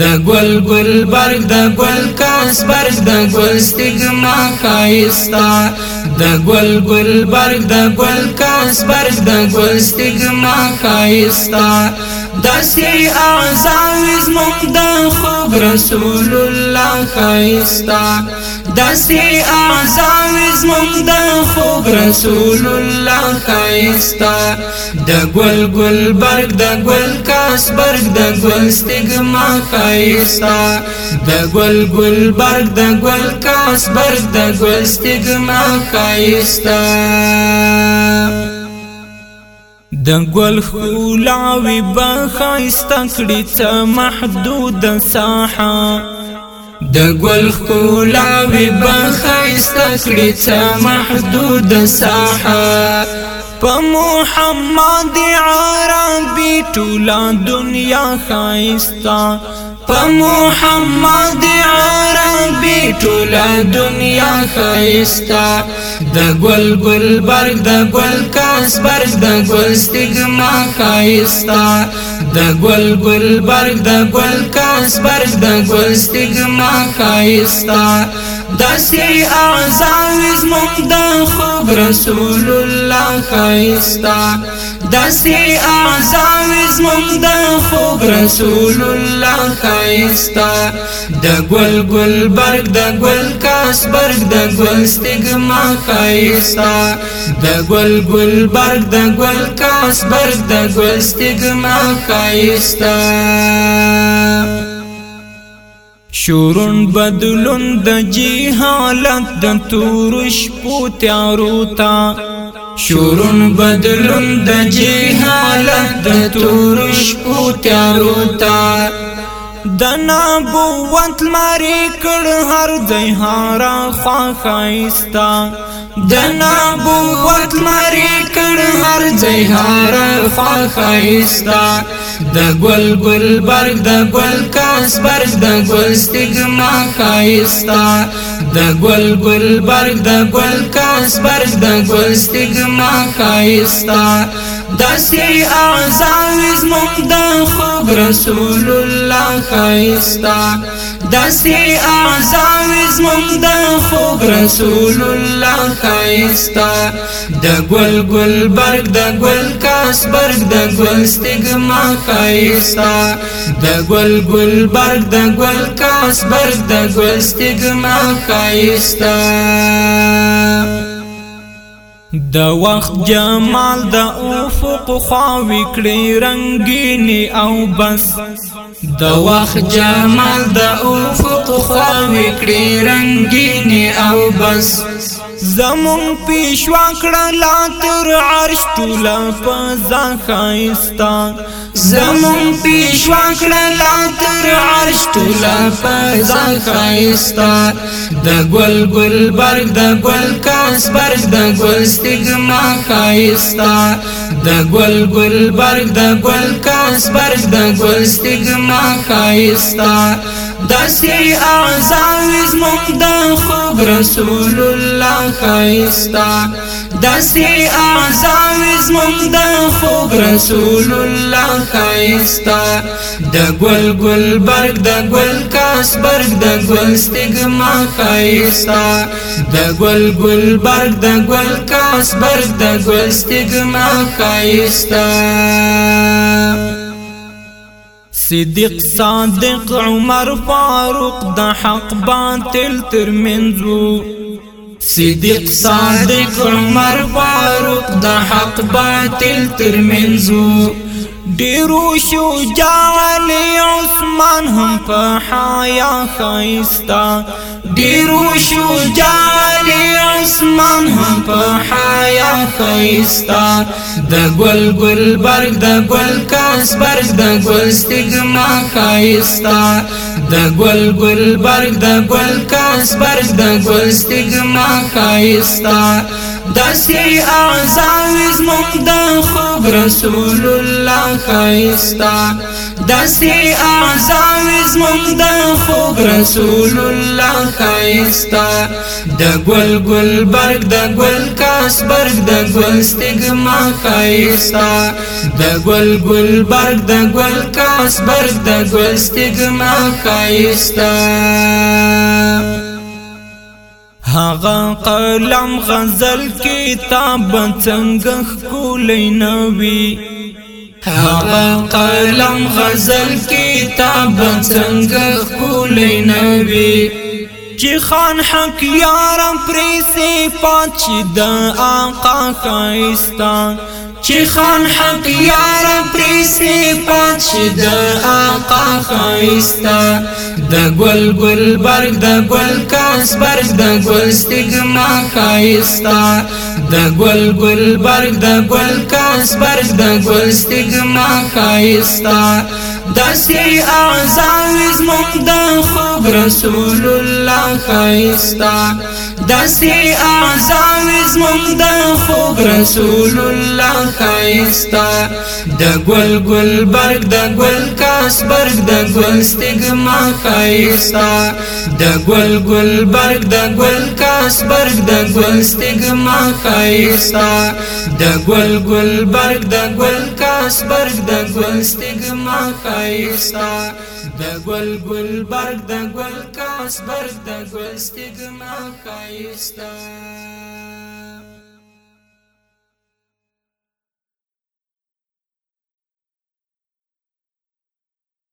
د ګل ګل برګ د ګل کاس برګ د ګل ستګما خایستا د ګل ګل برګ د ګل کاس برګ د ګل ستګما خایستا داسې اعزاز مونږ د خوب رسول الله خایستا داسې اعظم زمون د خوب رسول الله خایستا د ګل ګل برګ د ګل کاس برګ د ګل ستګما خایستا د ګل ګل برګ د ګل کاس برګ د ګل ستګما خایستا د ګل خولاوي به خایسته کړي ته محدود ساحه د ګل خولاوي بخښت کړی څه محدود ساحه په محمد عربي ټول دنیا خایستا په محمد عربي دی ټوله دنیا خیستا د ګل ګل برگ د ګل کاس برگ د ګل ستګما خیستا د ګل ګل برگ د ګل کاس برگ د ګل ستګما خیستا دسی اعظم زمون د خوب رسول الله خیستا دسی اعظم زمون د خوب رسول الله خیستا د ګل ګل برګ د ګل کاس برګ د ګل استګما خیستا د ګل ګل برګ د ګل کاس برګ د ګل استګما خیستا شورون بدلون د جی حالت د تورش پو تیارو تا شورون بدلون د جی حالت د تورش پو تیارو تا د نبوت مری کړ هر ځای هارا خواخایستا د نبوت مری کړ هر ځای هارا خواخایستا د ګل ګل برګ د ګل کاس برګ د ګل ستګما خایستا د ګل ګل برګ د ګل کاس برګ د ګل ستګما خایستا داسې اعزاز مونږ د خوب رسول الله خایستا داسې اعظم زمم د خوب رسول الله خایستا د ګل ګل برګ د ګل کاس برګ د ګل ستګما خایستا د ګل ګل برګ د ګل کاس برګ د ګل ستګما خایستا د وخت جمال د افق خواوي کړي رنگيني او بس د وخت جمال د افق خاوي کړي رنگيني او بس زمون پیشوا کړه لا تر عرش تولا پزان خایستا زمون پیشوا کړه لا تر عرش تولا پزان خایستا د ګل ګل برګ د ګل کاس برګ د ګل ستګما خایستا د ګل ګل برګ د ګل کاس برګ د ګل ستګما خایستا داسې اعزاز مونږ د خوب رسول الله خایستا داسې اعزاز اسمم دا خوب رسول الله خایستا د ګل ګل برګ د ګل کاس برګ د ګل استګما خایستا د ګل ګل برګ د ګل کاس برګ د ګل استګما خایستا صدق صادق عمر فاروق دا حق باطل ترمنزو صدیق صادق عمر فاروق د حق باطل ترمنزو ډیرو شجاع علی عثمان هم په حیا خایستا ډیرو شجاع علی عثمان هم په حیا خایستا د ګل ګل برګ د ګل کاس برګ د ګل ستګما خایستا د ګل ګل برګ د ګل کاس برګ د ګل ستګما خایستا داسې اعزاو زمونږ د خوب رسول الله خایستا داسې اعزاو زمونږ د خوب رسول الله خایستا د ګل ګل برګ د ګل کاس برګ د ګل ستګما خایستا د ګل ګل برګ د ګل کاس برګ د ګل ستګما خایستا هغه قلم غزل کتاب څنګه کولې نوي هغه قلم غزل کتاب څنګه کولې نوي چې خان حق یارم پرې سي پات چې د آقا کایستان چې خان حق یار پرې سي پات شي د آقا خيستا د ګل ګل برګ د ګل کاس برګ د ګل استګما خيستا د ګل ګل برګ د ګل کاس برګ د ګل استګما خيستا داسې اعزاز زمون د خوب رسول الله خيستا داسې اعزاز زمون د خوب محمد رسول الله خایستا د ګل ګل برګ د ګل کاس برګ د ګل ستګما خایستا د ګل ګل برګ د ګل کاس برګ د ګل ستګما خایستا د ګل ګل برګ د ګل کاس برګ د ګل ستګما خایستا د ګل ګل برګ د ګل کاس برګ د ګل ستګما خایستا